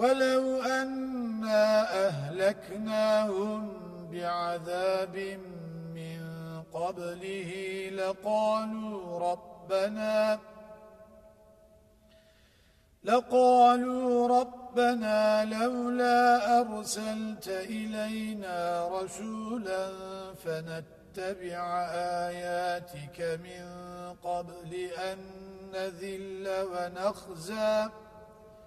ولو أنا أهلكناهم بعذاب من قبله لقالوا ربنا لقالوا ربنا لولا أرسلت إلينا رسولا فنتبع آياتك من قبل أن نذل ونخزى